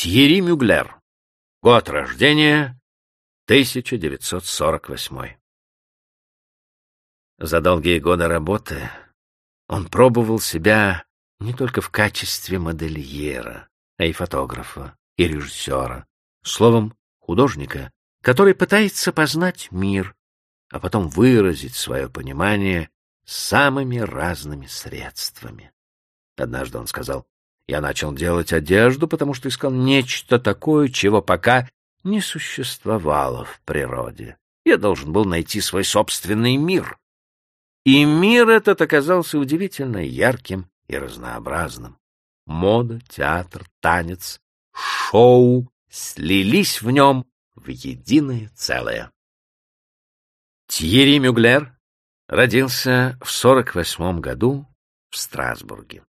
Тьерри Мюглер. Год рождения 1948. За долгие годы работы он пробовал себя не только в качестве модельера, а и фотографа, и режиссера, словом, художника, который пытается познать мир, а потом выразить свое понимание самыми разными средствами. Однажды он сказал, я начал делать одежду, потому что искал нечто такое, чего пока не существовало в природе. Я должен был найти свой собственный мир. И мир этот оказался удивительно ярким и разнообразным. Мода, театр, танец, шоу слились в нем в единое целое. Тьерри Мюглер родился в 48 году в Страсбурге.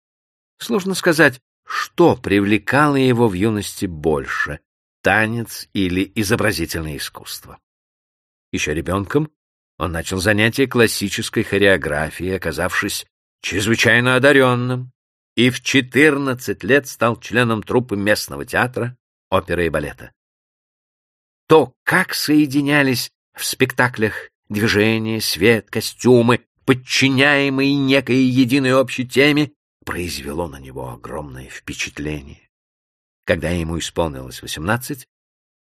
Сложно сказать, что привлекало его в юности больше — танец или изобразительное искусство. Еще ребенком он начал занятия классической хореографией, оказавшись чрезвычайно одаренным, и в 14 лет стал членом труппы местного театра, оперы и балета. То, как соединялись в спектаклях движение, свет, костюмы, подчиняемые некой единой общей теме, произвело на него огромное впечатление. Когда ему исполнилось восемнадцать,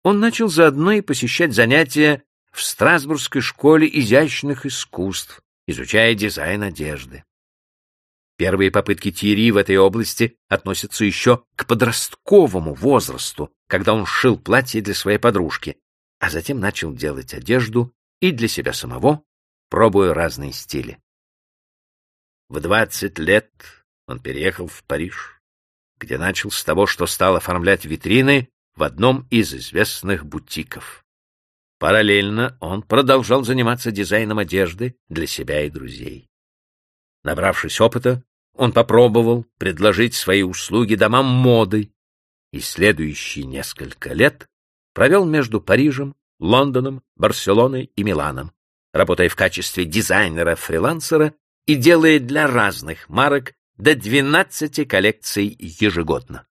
он начал заодно и посещать занятия в Страсбургской школе изящных искусств, изучая дизайн одежды. Первые попытки Тири в этой области относятся еще к подростковому возрасту, когда он шил платье для своей подружки, а затем начал делать одежду и для себя самого, пробуя разные стили. В двадцать лет он переехал в Париж, где начал с того, что стал оформлять витрины в одном из известных бутиков. Параллельно он продолжал заниматься дизайном одежды для себя и друзей. Набравшись опыта, он попробовал предложить свои услуги домам моды и следующие несколько лет провел между Парижем, Лондоном, Барселоной и Миланом, работая в качестве дизайнера-фрилансера и делая для разных марок до 12 коллекций ежегодно.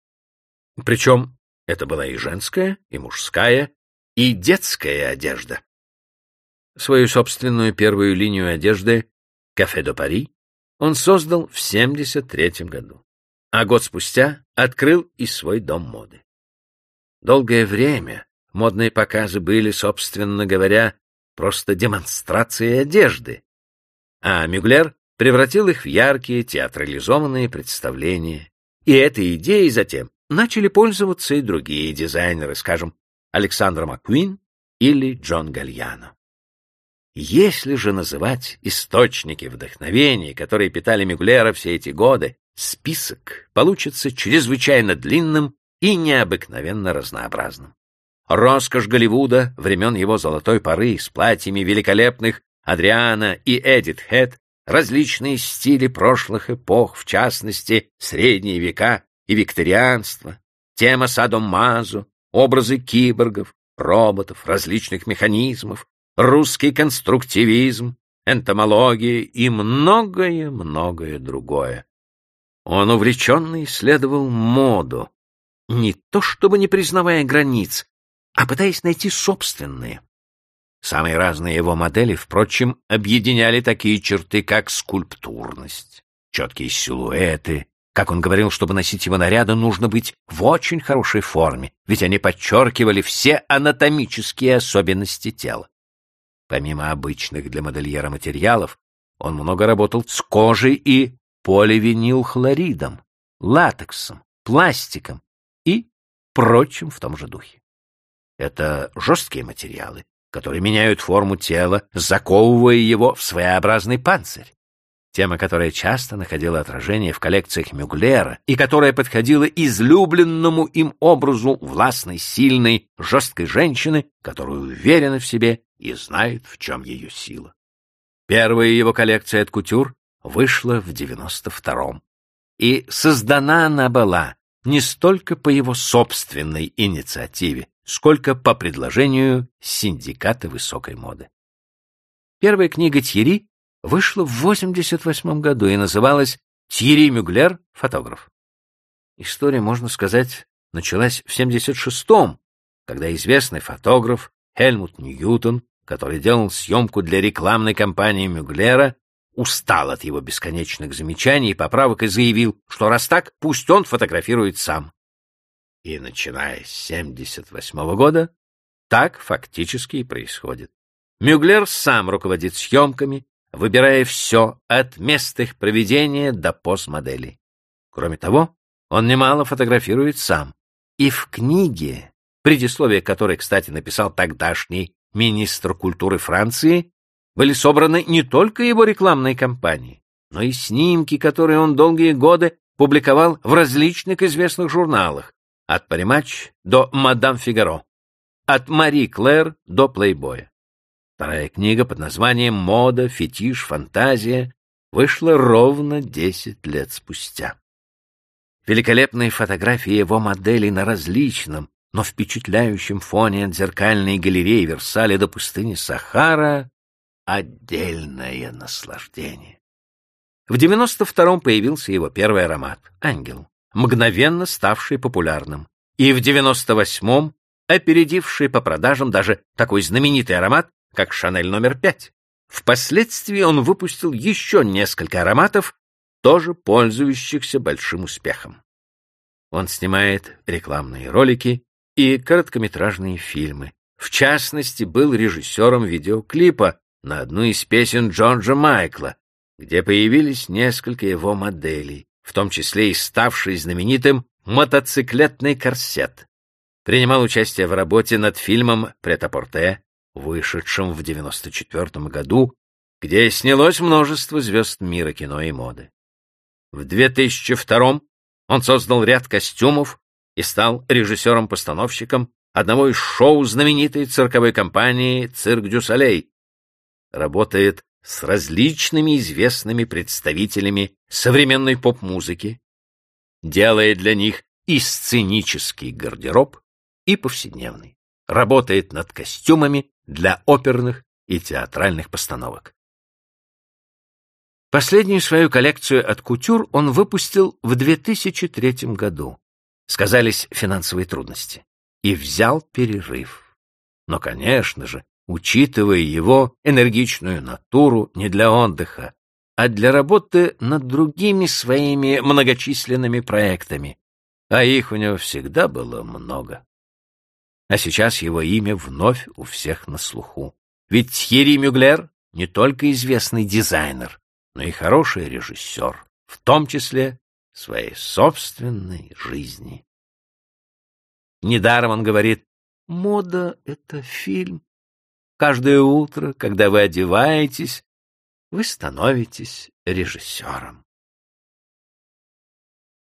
Причем это была и женская, и мужская, и детская одежда. Свою собственную первую линию одежды «Кафе до Пари» он создал в 73 году, а год спустя открыл и свой дом моды. Долгое время модные показы были, собственно говоря, просто демонстрацией одежды, а Мюглер превратил их в яркие театрализованные представления. И этой идеей затем начали пользоваться и другие дизайнеры, скажем, Александр Маккуин или Джон Гальяно. Если же называть источники вдохновения, которые питали Мюглера все эти годы, список получится чрезвычайно длинным и необыкновенно разнообразным. Роскошь Голливуда времен его золотой поры с платьями великолепных Адриана и Эдит Хэт различные стили прошлых эпох, в частности, средние века и викторианство, тема садомазо, образы киборгов, роботов, различных механизмов, русский конструктивизм, энтомология и многое-многое другое. Он увлеченно исследовал моду, не то чтобы не признавая границ, а пытаясь найти собственные. Самые разные его модели, впрочем, объединяли такие черты, как скульптурность, четкие силуэты. Как он говорил, чтобы носить его наряды, нужно быть в очень хорошей форме, ведь они подчеркивали все анатомические особенности тела. Помимо обычных для модельера материалов, он много работал с кожей и поливинилхлоридом, латексом, пластиком и прочим в том же духе. Это жесткие материалы, которые меняют форму тела, заковывая его в своеобразный панцирь. Тема, которая часто находила отражение в коллекциях Мюглера и которая подходила излюбленному им образу властной, сильной, жесткой женщины, которая уверена в себе и знает, в чем ее сила. Первая его коллекция от кутюр вышла в 92-м. И создана она была не столько по его собственной инициативе, сколько по предложению синдиката высокой моды. Первая книга Тьерри вышла в 88 году и называлась «Тьерри Мюглер. Фотограф». История, можно сказать, началась в 76-м, когда известный фотограф Хельмут Ньютон, который делал съемку для рекламной кампании Мюглера, устал от его бесконечных замечаний и поправок и заявил, что раз так, пусть он фотографирует сам. И начиная с 78 -го года, так фактически и происходит. Мюглер сам руководит съемками, выбирая все от мест их проведения до постмоделей. Кроме того, он немало фотографирует сам. И в книге, предисловие которой, кстати, написал тогдашний министр культуры Франции, были собраны не только его рекламные кампании, но и снимки, которые он долгие годы публиковал в различных известных журналах, от «Паримач» до «Мадам Фигаро», от «Мари Клэр» до «Плейбоя». Вторая книга под названием «Мода, фетиш, фантазия» вышла ровно десять лет спустя. Великолепные фотографии его моделей на различном, но впечатляющем фоне от зеркальной галереи Версаля до пустыни Сахара — отдельное наслаждение. В 92-м появился его первый аромат — «Ангел», мгновенно ставший популярным, и в 98-м опередивший по продажам даже такой знаменитый аромат, как «Шанель номер пять». Впоследствии он выпустил еще несколько ароматов, тоже пользующихся большим успехом. Он снимает рекламные ролики и короткометражные фильмы. В частности, был режиссером видеоклипа на одну из песен Джорджа Майкла, где появились несколько его моделей, в том числе и ставший знаменитым мотоциклетный корсет. Принимал участие в работе над фильмом «Претапорте», вышедшим в 1994 году, где снялось множество звезд мира кино и моды. В 2002 он создал ряд костюмов и стал режиссером-постановщиком одного из шоу знаменитой цирковой компании «Цирк дю Солей». Работает с различными известными представителями современной поп-музыки, делая для них и сценический гардероб, и повседневный. Работает над костюмами для оперных и театральных постановок. Последнюю свою коллекцию от кутюр он выпустил в 2003 году. Сказались финансовые трудности. И взял перерыв. Но, конечно же, учитывая его энергичную натуру не для отдыха, а для работы над другими своими многочисленными проектами, а их у него всегда было много. А сейчас его имя вновь у всех на слуху. Ведь Тьерри Мюглер не только известный дизайнер, но и хороший режиссер, в том числе своей собственной жизни. Недаром он говорит, мода — это фильм. Каждое утро, когда вы одеваетесь, вы становитесь режиссером.